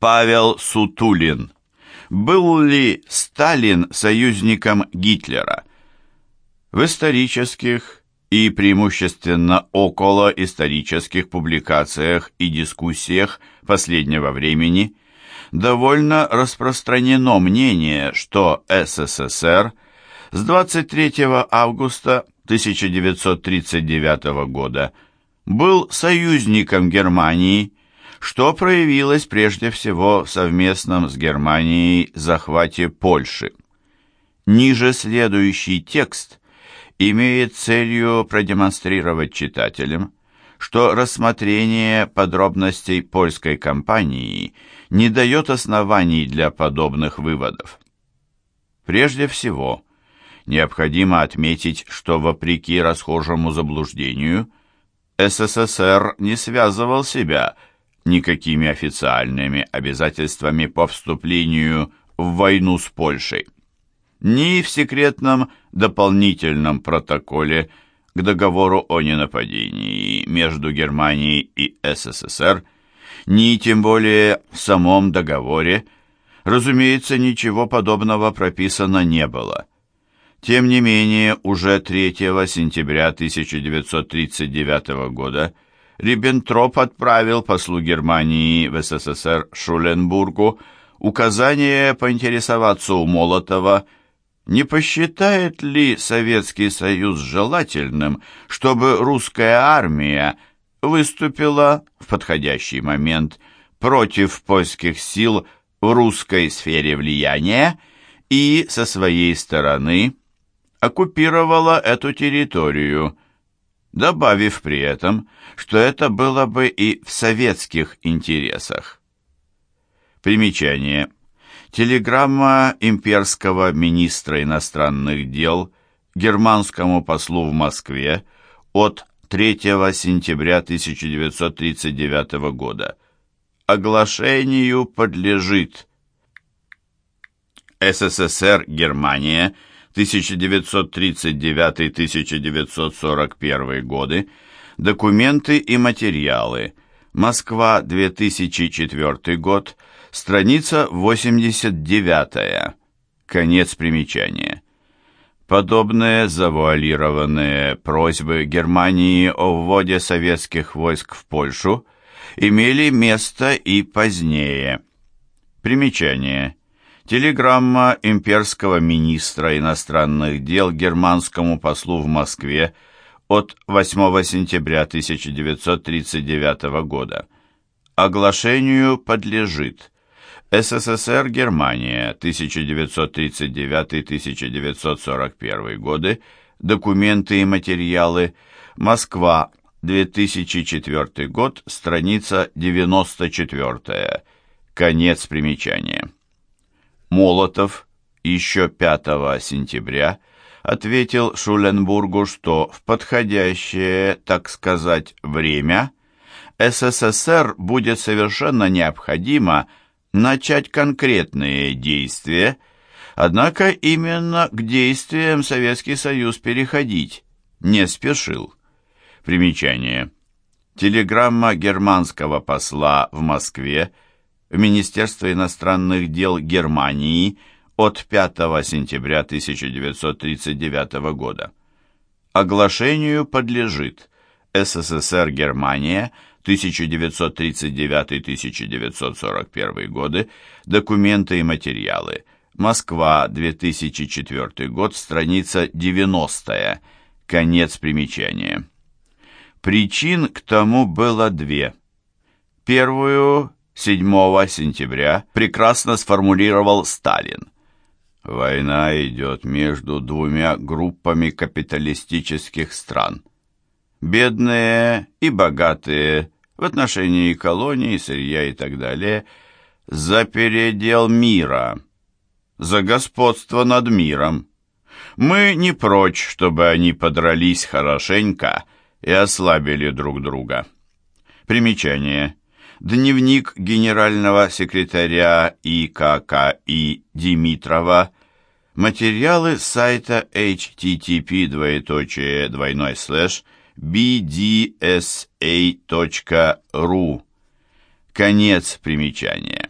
Павел Сутулин. Был ли Сталин союзником Гитлера? В исторических и преимущественно около исторических публикациях и дискуссиях последнего времени довольно распространено мнение, что СССР с 23 августа 1939 года был союзником Германии что проявилось прежде всего в совместном с Германией захвате Польши. Ниже следующий текст имеет целью продемонстрировать читателям, что рассмотрение подробностей польской кампании не дает оснований для подобных выводов. Прежде всего, необходимо отметить, что вопреки расхожему заблуждению, СССР не связывал себя никакими официальными обязательствами по вступлению в войну с Польшей. Ни в секретном дополнительном протоколе к договору о ненападении между Германией и СССР, ни тем более в самом договоре, разумеется, ничего подобного прописано не было. Тем не менее, уже 3 сентября 1939 года Риббентроп отправил послу Германии в СССР Шуленбургу указание поинтересоваться у Молотова, не посчитает ли Советский Союз желательным, чтобы русская армия выступила в подходящий момент против польских сил в русской сфере влияния и со своей стороны оккупировала эту территорию – добавив при этом, что это было бы и в советских интересах. Примечание. Телеграмма имперского министра иностранных дел германскому послу в Москве от 3 сентября 1939 года. Оглашению подлежит СССР Германия – 1939-1941 годы, документы и материалы, Москва, 2004 год, страница 89, конец примечания. Подобные завуалированные просьбы Германии о вводе советских войск в Польшу имели место и позднее. Примечание. Телеграмма имперского министра иностранных дел германскому послу в Москве от 8 сентября 1939 года. Оглашению подлежит СССР Германия 1939-1941 годы, документы и материалы, Москва 2004 год, страница 94, конец примечания. Молотов еще 5 сентября ответил Шуленбургу, что в подходящее, так сказать, время СССР будет совершенно необходимо начать конкретные действия, однако именно к действиям Советский Союз переходить не спешил. Примечание. Телеграмма германского посла в Москве – в Министерство иностранных дел Германии от 5 сентября 1939 года. Оглашению подлежит СССР Германия 1939-1941 годы, документы и материалы, Москва, 2004 год, страница 90 конец примечания. Причин к тому было две. Первую 7 сентября прекрасно сформулировал Сталин. Война идет между двумя группами капиталистических стран. Бедные и богатые в отношении колоний, сырья и так далее за передел мира, за господство над миром. Мы не прочь, чтобы они подрались хорошенько и ослабили друг друга. Примечание. Дневник генерального секретаря ИККИ Димитрова. Материалы с сайта http двоеточие двойной слэш bdsa.ru. Конец примечания.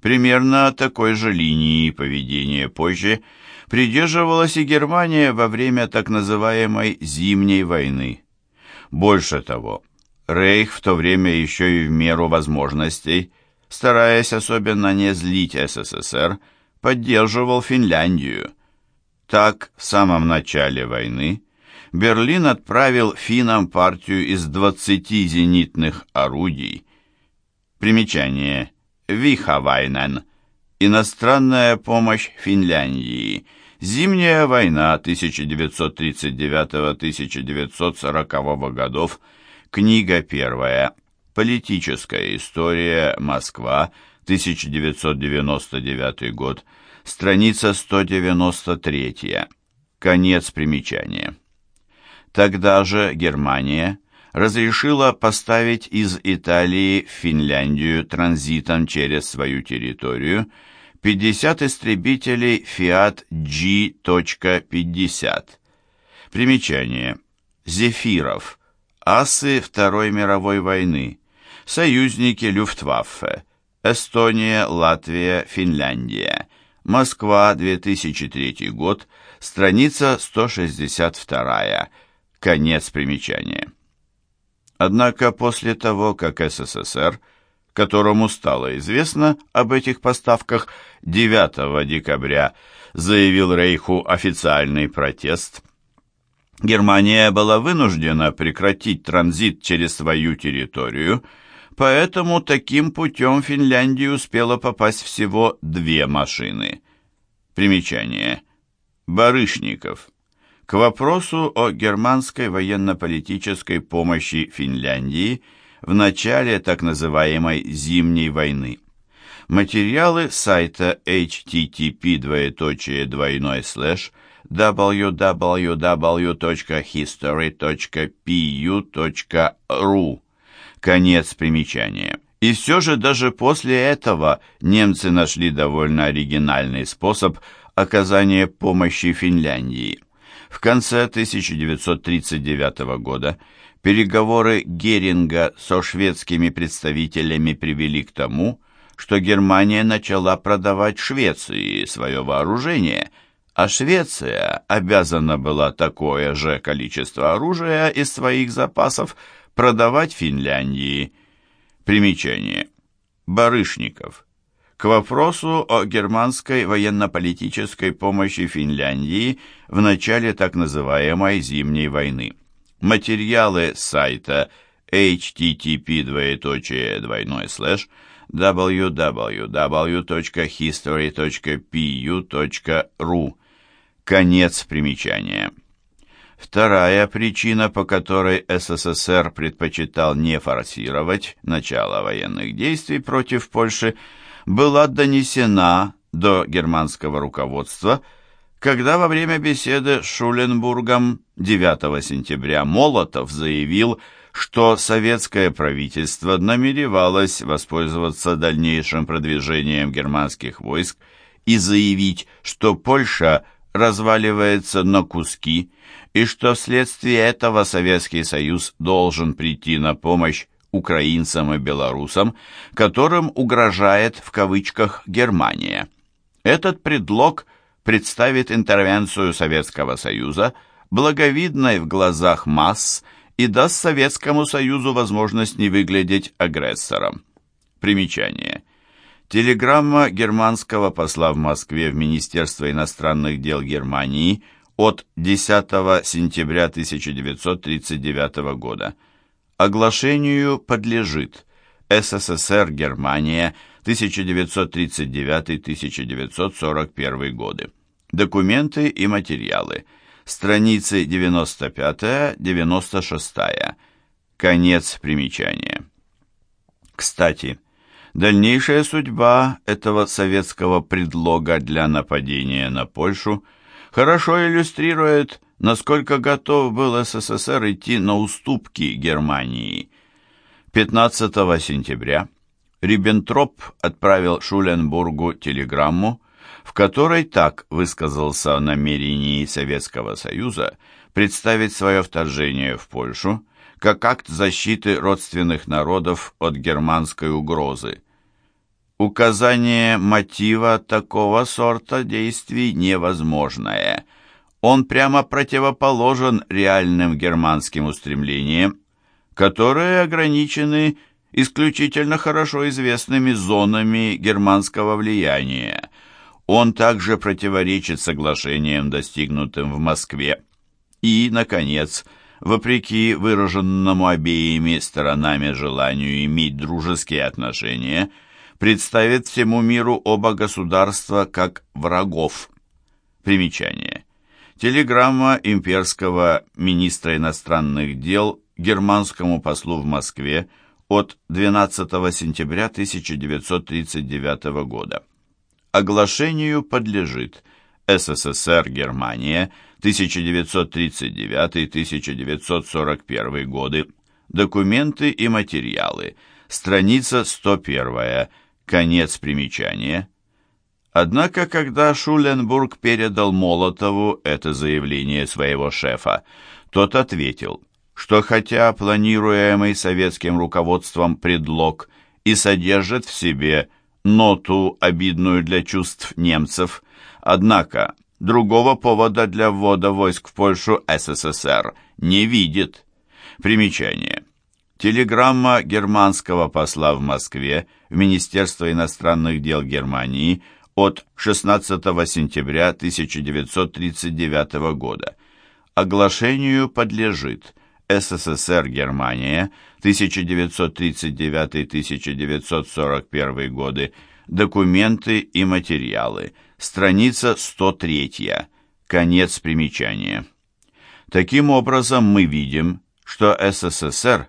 Примерно такой же линии поведения позже придерживалась и Германия во время так называемой «зимней войны». Больше того, Рейх в то время еще и в меру возможностей, стараясь особенно не злить СССР, поддерживал Финляндию. Так, в самом начале войны Берлин отправил финнам партию из 20 зенитных орудий. Примечание. Вихавайнен. Иностранная помощь Финляндии. Зимняя война 1939-1940 годов. Книга первая. Политическая история. Москва. 1999 год. Страница 193. Конец примечания. Тогда же Германия разрешила поставить из Италии в Финляндию транзитом через свою территорию 50 истребителей Fiat G.50. Примечание. Зефиров. Асы Второй мировой войны. Союзники Люфтваффе. Эстония, Латвия, Финляндия. Москва, 2003 год. Страница 162. Конец примечания. Однако после того, как СССР, которому стало известно об этих поставках, 9 декабря заявил Рейху официальный протест, Германия была вынуждена прекратить транзит через свою территорию, поэтому таким путем в Финляндию успела попасть всего две машины. Примечание. Барышников. К вопросу о германской военно-политической помощи Финляндии в начале так называемой «Зимней войны». Материалы сайта http двоеточие www.history.pu.ru Конец примечания. И все же даже после этого немцы нашли довольно оригинальный способ оказания помощи Финляндии. В конце 1939 года переговоры Геринга со шведскими представителями привели к тому, что Германия начала продавать Швеции свое вооружение, а Швеция обязана была такое же количество оружия из своих запасов продавать Финляндии. Примечание. Барышников. К вопросу о германской военно-политической помощи Финляндии в начале так называемой Зимней войны. Материалы сайта http двойной www.history.pu.ru Конец примечания. Вторая причина, по которой СССР предпочитал не форсировать начало военных действий против Польши – была донесена до германского руководства, когда во время беседы с Шуленбургом 9 сентября Молотов заявил, что советское правительство намеревалось воспользоваться дальнейшим продвижением германских войск и заявить, что Польша разваливается на куски и что вследствие этого Советский Союз должен прийти на помощь украинцам и белорусам, которым угрожает в кавычках Германия. Этот предлог представит интервенцию Советского Союза благовидной в глазах масс и даст Советскому Союзу возможность не выглядеть агрессором. Примечание. Телеграмма германского посла в Москве в Министерство иностранных дел Германии от 10 сентября 1939 года оглашению подлежит СССР Германия 1939-1941 годы. Документы и материалы. Страницы 95-96. Конец примечания. Кстати, дальнейшая судьба этого советского предлога для нападения на Польшу хорошо иллюстрирует насколько готов был СССР идти на уступки Германии. 15 сентября Риббентроп отправил Шуленбургу телеграмму, в которой так высказался о намерении Советского Союза представить свое вторжение в Польшу как акт защиты родственных народов от германской угрозы. Указание мотива такого сорта действий невозможное. Он прямо противоположен реальным германским устремлениям, которые ограничены исключительно хорошо известными зонами германского влияния. Он также противоречит соглашениям, достигнутым в Москве. И, наконец, вопреки выраженному обеими сторонами желанию иметь дружеские отношения, представит всему миру оба государства как врагов. Примечание. Телеграмма имперского министра иностранных дел германскому послу в Москве от 12 сентября 1939 года. Оглашению подлежит СССР Германия 1939-1941 годы. Документы и материалы. Страница 101. Конец примечания. Однако, когда Шуленбург передал Молотову это заявление своего шефа, тот ответил, что хотя планируемый советским руководством предлог и содержит в себе ноту, обидную для чувств немцев, однако другого повода для ввода войск в Польшу СССР не видит. Примечание. Телеграмма германского посла в Москве в Министерство иностранных дел Германии от 16 сентября 1939 года. Оглашению подлежит СССР Германия 1939-1941 годы. Документы и материалы. Страница 103. Конец примечания. Таким образом, мы видим, что СССР,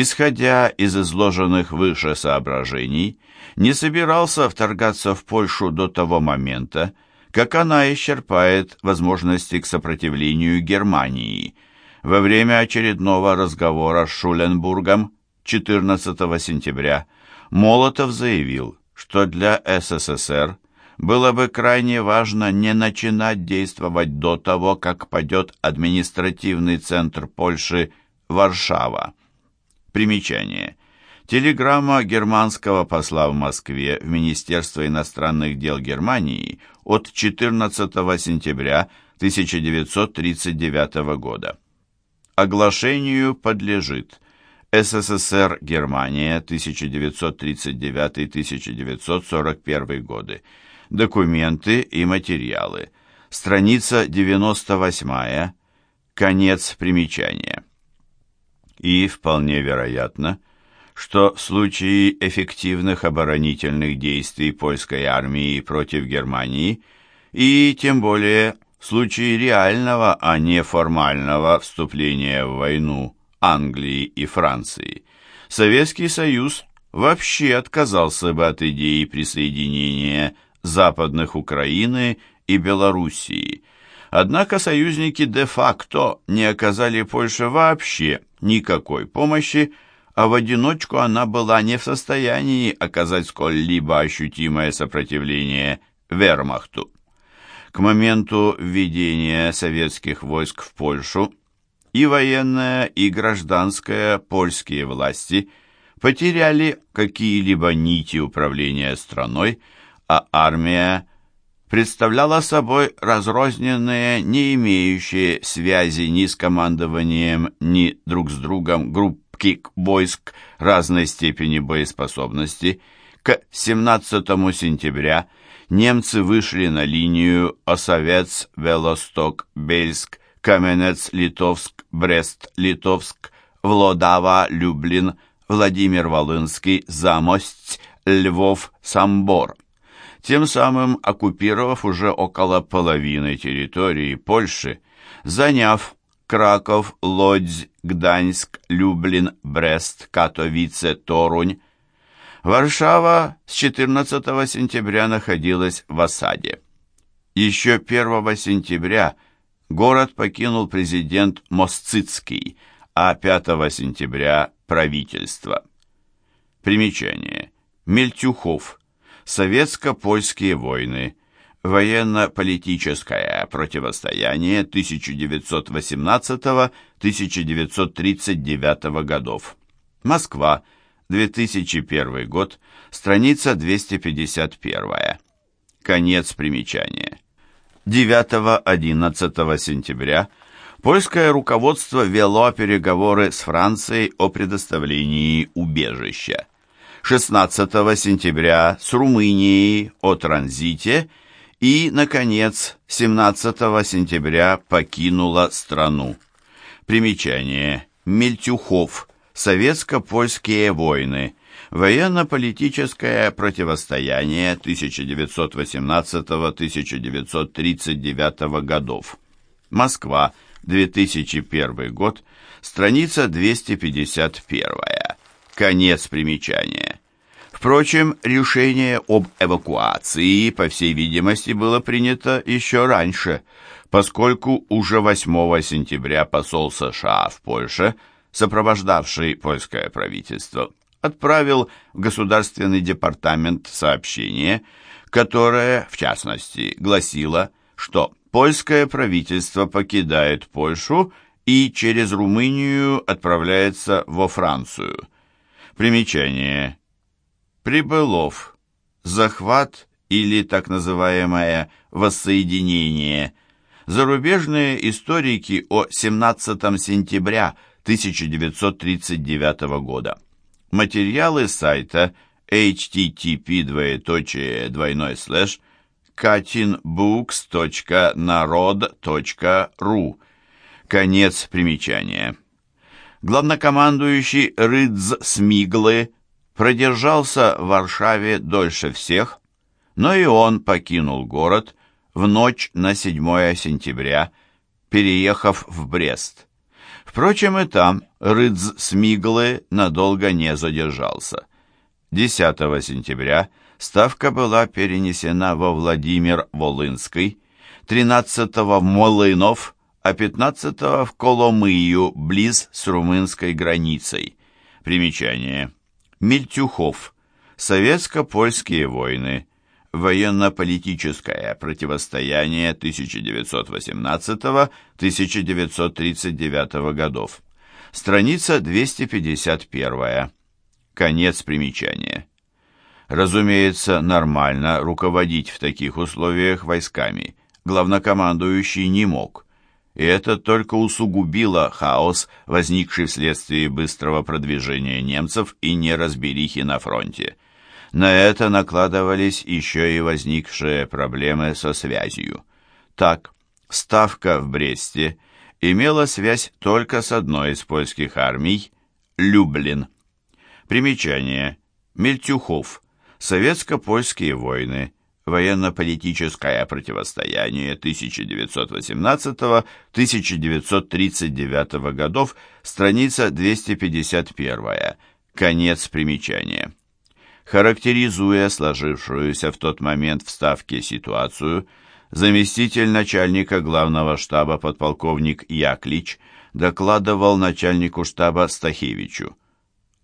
исходя из изложенных выше соображений, не собирался вторгаться в Польшу до того момента, как она исчерпает возможности к сопротивлению Германии. Во время очередного разговора с Шуленбургом 14 сентября Молотов заявил, что для СССР было бы крайне важно не начинать действовать до того, как падет административный центр Польши Варшава. Примечание. Телеграмма германского посла в Москве в Министерство иностранных дел Германии от 14 сентября 1939 года. Оглашению подлежит СССР Германия 1939-1941 годы. Документы и материалы. Страница 98. Конец примечания. И вполне вероятно, что в случае эффективных оборонительных действий польской армии против Германии и тем более в случае реального, а не формального вступления в войну Англии и Франции, Советский Союз вообще отказался бы от идеи присоединения западных Украины и Белоруссии. Однако союзники де-факто не оказали Польше вообще никакой помощи, а в одиночку она была не в состоянии оказать сколь-либо ощутимое сопротивление вермахту. К моменту введения советских войск в Польшу и военная, и гражданская польские власти потеряли какие-либо нити управления страной, а армия представляла собой разрозненные, не имеющие связи ни с командованием, ни друг с другом группы закупки войск разной степени боеспособности, к 17 сентября немцы вышли на линию Осовец, Велосток, Бельск, Каменец-Литовск, Брест-Литовск, Влодава, Люблин, Владимир-Волынский, Замость, Львов, Самбор. Тем самым оккупировав уже около половины территории Польши, заняв Краков, Лодзь, Гданьск, Люблин, Брест, Катовице, Торунь. Варшава с 14 сентября находилась в осаде. Еще 1 сентября город покинул президент Мосцицкий, а 5 сентября – правительство. Примечание. Мельтюхов. Советско-польские войны – Военно-политическое противостояние 1918-1939 годов. Москва. 2001 год, страница 251. Конец примечания. 9-11 сентября польское руководство вело переговоры с Францией о предоставлении убежища. 16 сентября с Румынией о транзите и, наконец, 17 сентября покинула страну. Примечание. Мельтюхов. Советско-польские войны. Военно-политическое противостояние 1918-1939 годов. Москва, 2001 год, страница 251. Конец примечания. Впрочем, решение об эвакуации, по всей видимости, было принято еще раньше, поскольку уже 8 сентября посол США в Польше, сопровождавший польское правительство, отправил в Государственный департамент сообщение, которое, в частности, гласило, что польское правительство покидает Польшу и через Румынию отправляется во Францию. Примечание. Прибылов. Захват или так называемое воссоединение. Зарубежные историки о 17 сентября 1939 года. Материалы сайта http двоеточие двойной слэш katinbooks.narod.ru Конец примечания. Главнокомандующий Рыдз Смиглы продержался в Варшаве дольше всех, но и он покинул город в ночь на 7 сентября, переехав в Брест. Впрочем, и там Рыдз Смиглы надолго не задержался. 10 сентября ставка была перенесена во Владимир-Волынский, 13 в Молынов, а 15 в Коломыю, близ с румынской границей. Примечание. Мельтюхов. Советско-польские войны. Военно-политическое противостояние 1918-1939 годов. Страница 251. Конец примечания. Разумеется, нормально руководить в таких условиях войсками главнокомандующий не мог. И это только усугубило хаос, возникший вследствие быстрого продвижения немцев и неразберихи на фронте. На это накладывались еще и возникшие проблемы со связью. Так, Ставка в Бресте имела связь только с одной из польских армий – Люблин. Примечание. Мельтюхов. Советско-польские войны. Военно-политическое противостояние 1918-1939 годов. Страница 251. Конец примечания. Характеризуя сложившуюся в тот момент в Ставке ситуацию, заместитель начальника главного штаба подполковник Яклич докладывал начальнику штаба Стахевичу.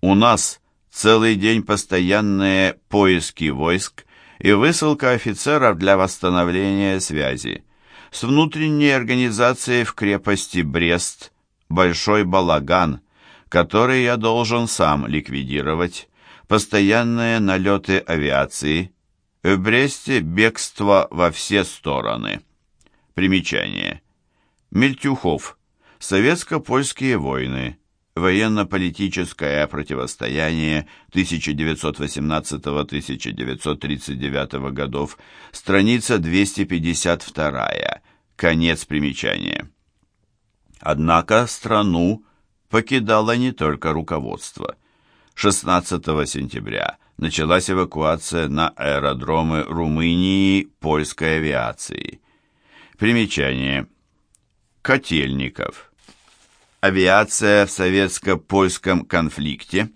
«У нас целый день постоянные поиски войск и высылка офицеров для восстановления связи. С внутренней организацией в крепости Брест большой балаган, который я должен сам ликвидировать, постоянные налеты авиации, в Бресте бегство во все стороны. Примечание. Мельтюхов. Советско-польские войны. Военно-политическое противостояние 1918-1939 годов. Страница 252. Конец примечания. Однако страну покидало не только руководство – 16 сентября началась эвакуация на аэродромы Румынии польской авиации. Примечание. Котельников. Авиация в советско-польском конфликте.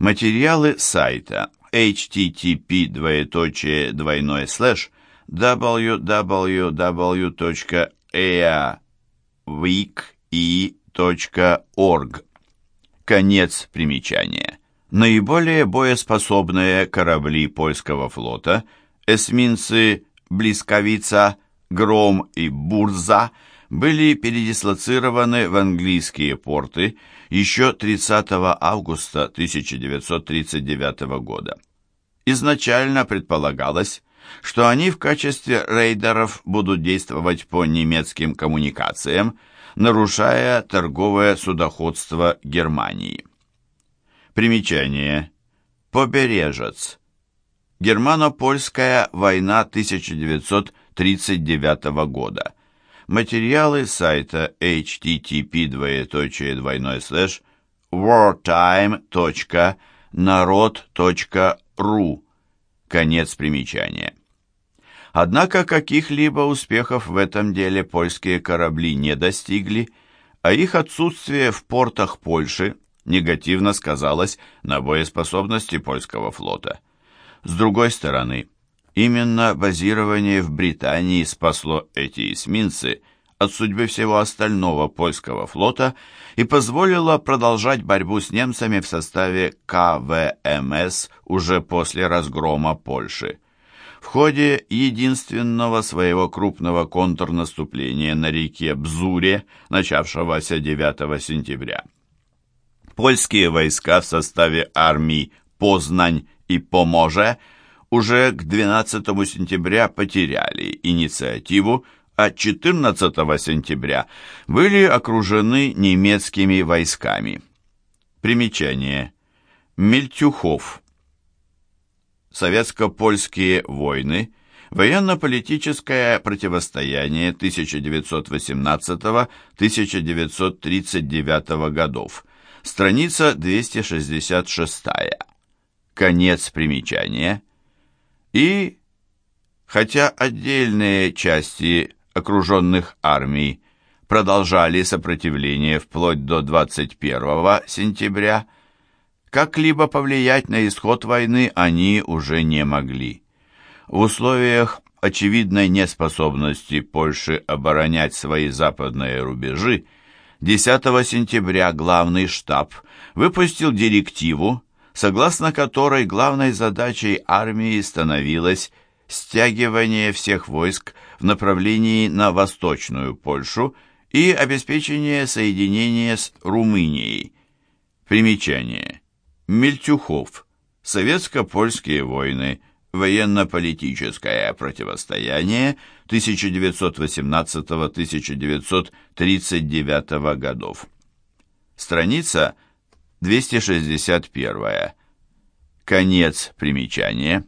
Материалы сайта http двоеточие двойной слэш www.eaweek.org Конец примечания. Наиболее боеспособные корабли польского флота, эсминцы «Блисковица», «Гром» и «Бурза» были передислоцированы в английские порты еще 30 августа 1939 года. Изначально предполагалось, что они в качестве рейдеров будут действовать по немецким коммуникациям, нарушая торговое судоходство Германии. Примечание. Побережец. Германо-польская война 1939 года. Материалы сайта http двоеточие слэш wartime.народ.ру Конец примечания. Однако каких-либо успехов в этом деле польские корабли не достигли, а их отсутствие в портах Польши негативно сказалось на боеспособности польского флота. С другой стороны, именно базирование в Британии спасло эти эсминцы от судьбы всего остального польского флота и позволило продолжать борьбу с немцами в составе КВМС уже после разгрома Польши. В ходе единственного своего крупного контрнаступления на реке Бзуре, начавшегося 9 сентября, польские войска в составе армий Познань и Поможе уже к 12 сентября потеряли инициативу, а 14 сентября были окружены немецкими войсками. Примечание. Мельтюхов. Советско-польские войны. Военно-политическое противостояние 1918-1939 годов. Страница 266. Конец примечания. И, хотя отдельные части окруженных армий продолжали сопротивление вплоть до 21 сентября, как-либо повлиять на исход войны они уже не могли. В условиях очевидной неспособности Польши оборонять свои западные рубежи 10 сентября главный штаб выпустил директиву, согласно которой главной задачей армии становилось стягивание всех войск в направлении на Восточную Польшу и обеспечение соединения с Румынией. Примечание. Мельтюхов. Советско-польские войны. Военно-политическое противостояние 1918-1939 годов. Страница 261. Конец примечания.